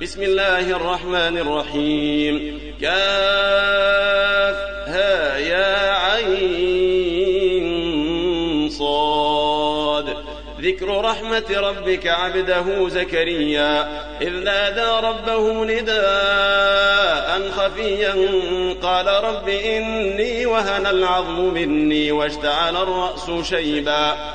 بسم الله الرحمن الرحيم. كاف ها يا عين صاد. ذكر رحمة ربك عبده زكريا إذ نادى ربه نداء خفيا قال رب إني وهن العظم مني واشتعل الرأس شيبا.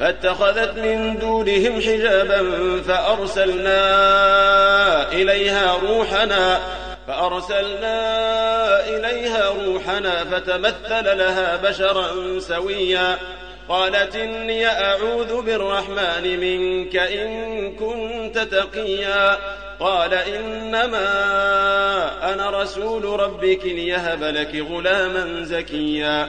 فاتخذت من دونهم حجابا فأرسلنا إليها روحنا فأرسلنا إليها روحنا فتمثل لها بشرا سويا. قالت إني أعوذ بالرحمن منك إن كنت تقيا. قال إنما أنا رسول ربك ليهب لك غلاما زكيا.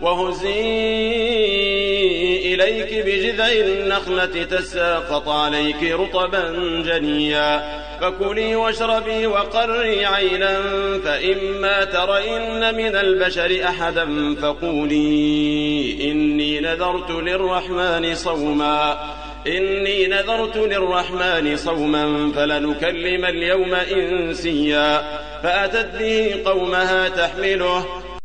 وهزي إليك بجذع النخلة تساقط عليك رطبا جنيا فكلي واشربي وقري عينا فإما ترين من البشر أحدا فقولي إني نذرت للرحمن صوما إني نذرت للرحمن صوما فلنكلم اليوم إنسيا فأتت به قومها تحمله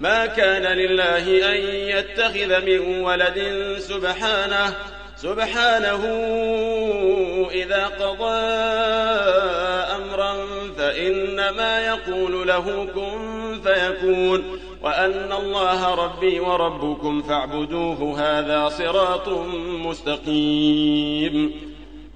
ما كان لله أن يتخذ من ولد سبحانه سبحانه إذا قضى أمرا فإنما يقول له كن فيكون وأن الله ربي وربكم فاعبدوه هذا صراط مستقيم.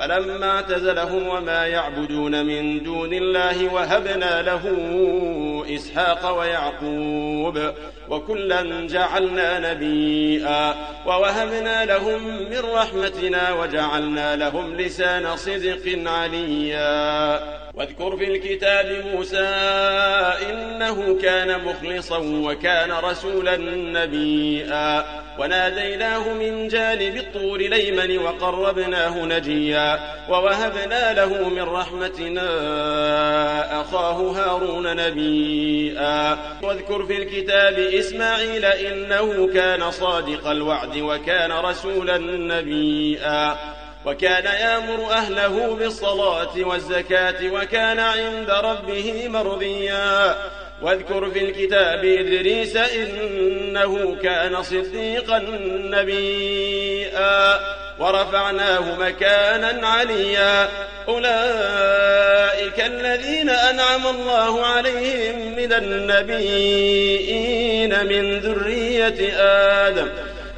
فلما اعتزلهم وما يعبدون من دون الله وهبنا له إسحاق ويعقوب وكلا جعلنا نبيئا ووهبنا لهم من رحمتنا وجعلنا لهم لسان صدق عليا. واذكر في الكتاب موسى إنه كان مخلصا وكان رسولا نبيئا وناديناه من جانب الطور ليمن وقربناه نجيا. ووهبنا له من رحمتنا أخاه هارون نبيئا واذكر في الكتاب إسماعيل إنه كان صادق الوعد وكان رسولا نبيئا وكان يأمر أهله بالصلاة والزكاة وكان عند ربه مرضيا. واذكر في الكتاب إدريس إنه كان صديقا نبيئا ورفعناه مكانا عليا. أولئك الذين أنعم الله عليهم من النبيين من ذرية آدم.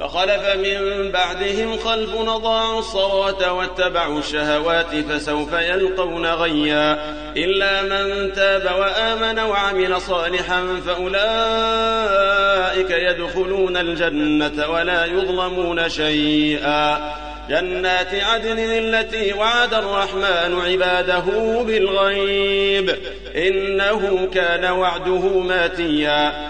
فخلف من بعدهم خلف نضاعوا الصلاة واتبعوا الشهوات فسوف يلقون غيا. إلا من تاب وآمن وعمل صالحا فأولئك يدخلون الجنة ولا يظلمون شيئا. جنات عدن التي وعد الرحمن عباده بالغيب. إنه كان وعده ماتيا.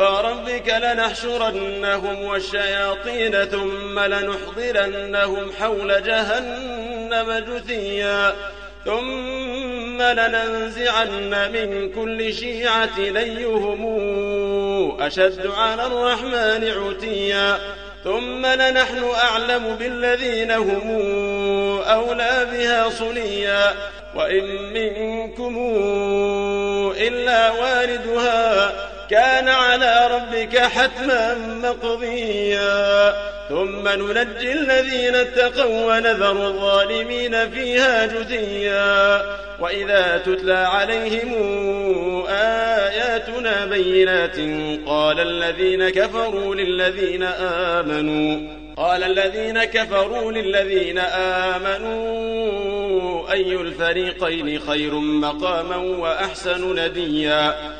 فربك لنحشرنهم والشياطين ثم لنحضرنهم حول جهنم جثيا. ثم لننزعن من كل شيعة ليهم أشد على الرحمن عتيا. ثم لنحن أعلم بالذين هم أولى بها صليا. وإن منكم إلا واردها. كان على ربك حتما مقضيا. ثم ننجي الذين اتقوا ونذر الظالمين فيها جثيا وإذا تتلى عليهم آياتنا بينات قال الذين كفروا للذين آمنوا قال الذين كفروا للذين آمنوا أي الفريقين خير مقاما وأحسن نديا.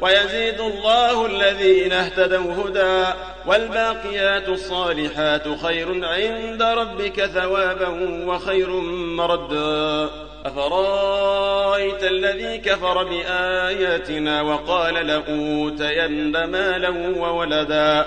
ويزيد الله الذين اهتدوا هدى والباقيات الصالحات خير عند ربك ثوابا وخير مردا. أفرأيت الذي كفر بآياتنا وقال لأوتين مالا وولدا؟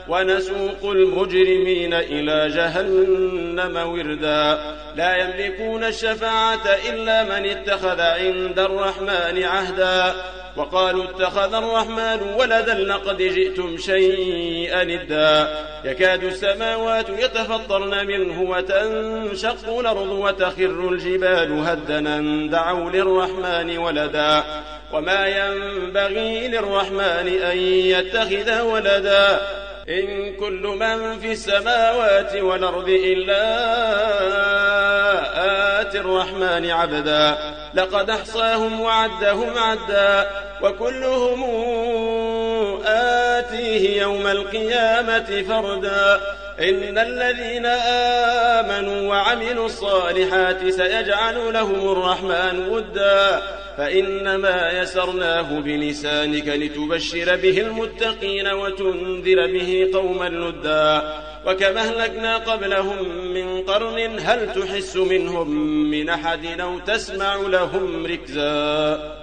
ونسوق المجرمين إلى جهنم وردا. لا يملكون الشفاعة إلا من اتخذ عند الرحمن عهدا. وقالوا اتخذ الرحمن ولدا لقد جئتم شيئا ادا يكاد السماوات يتفطرن منه وتنشق الأرض وتخر الجبال هدنا دعوا للرحمن ولدا. وما ينبغي للرحمن أن يتخذ ولدا. إن كل من في السماوات والأرض إلا آت الرحمن عبدا. لقد أحصاهم وعدهم عدا. وكلهم آتيه يوم القيامة فردا. إن الذين آمنوا وعملوا الصالحات سيجعل لهم الرحمن ودا. فإنما يسرناه بلسانك لتبشر به المتقين وتنذر به قوما لدا وكما أهلكنا قبلهم من قرن هل تحس منهم من أحد أو تسمع لهم ركزا؟